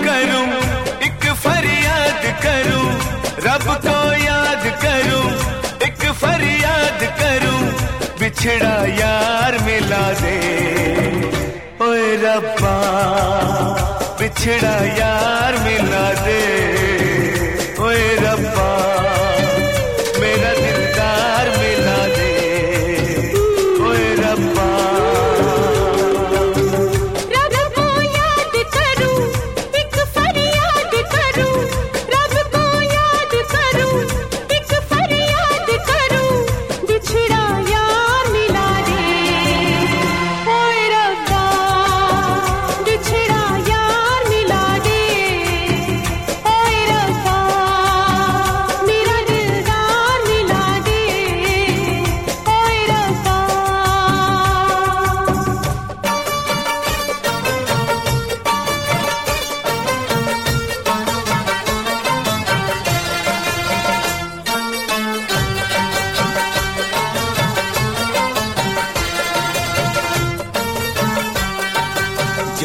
करूँ, एक फरियाद करूँ। रब को याद करूँ, एक फरियाद करूँ। बिछड़ा यार मिला दे। ओए रब्बा, बिछड़ा यार मिला दे।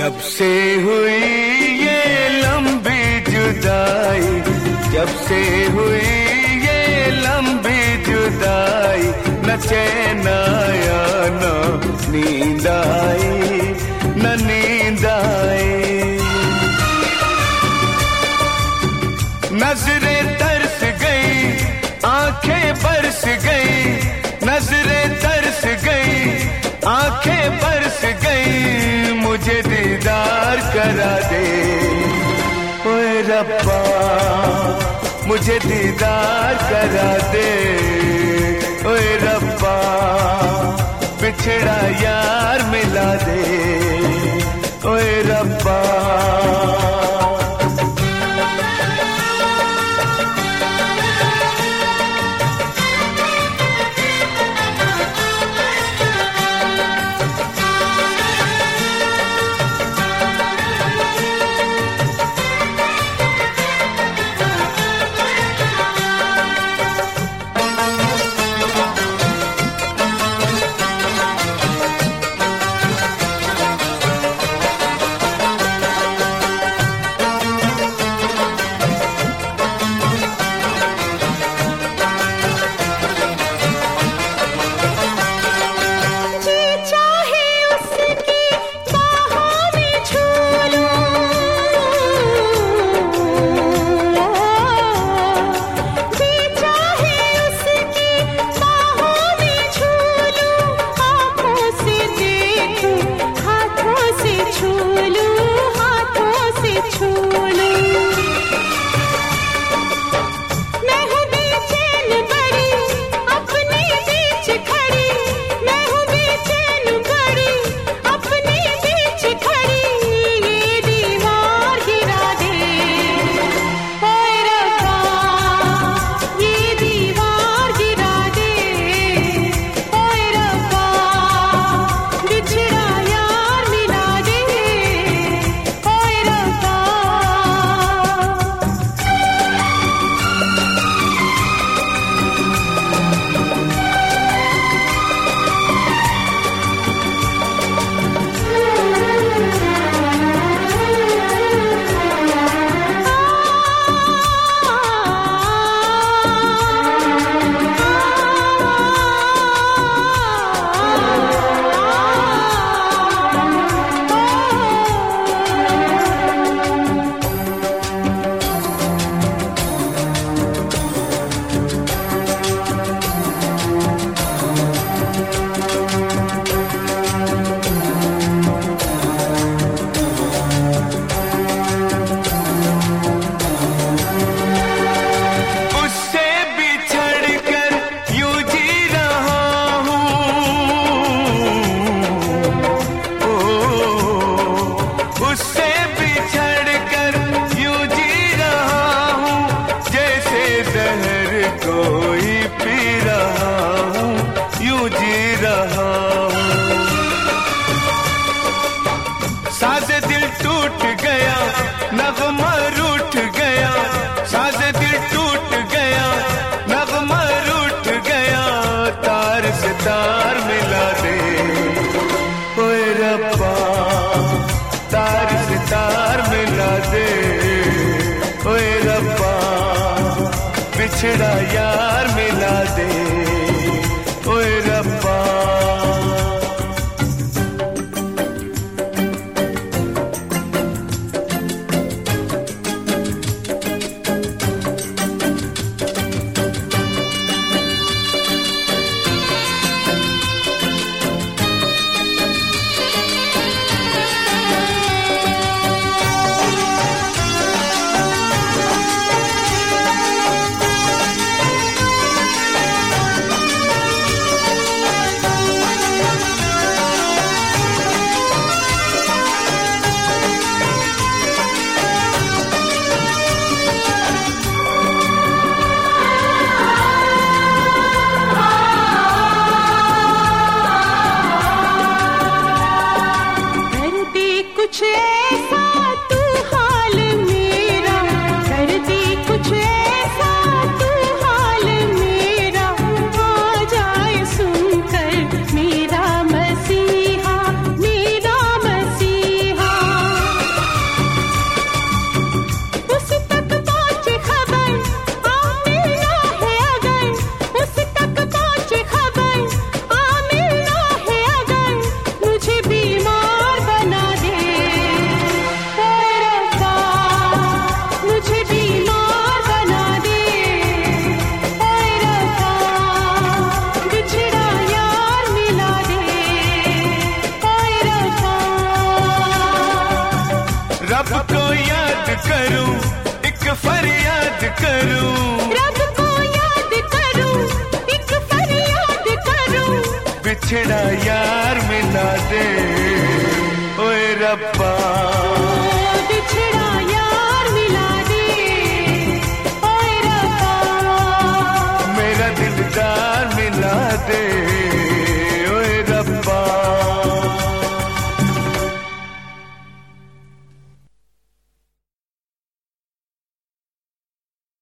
जब से हुई ये लंबी जुदाई, जब से हुई ये लंबी जुदाई, न चैन आया न नींद आई, न नींद आई। नज़रें तरस गई, आँखें बरस गई रब्बा मुझे दीदार करा दे। ओए रब्बा बिछड़ा यार मिला दे। तुझसे कर यूँ जी रहा हूँ, जैसे जहर कोई पी रहा हूँ जी रहा साज दिल टूट गया नगमा रूठ गया, साजे दिल टूट बिछड़ा यार मिला दे। को याद करूँ एक फरियाद करूँ। रब को याद करूँ एक फरियाद करूँ। बिछड़ा यार मिला दे ओए रब्बा।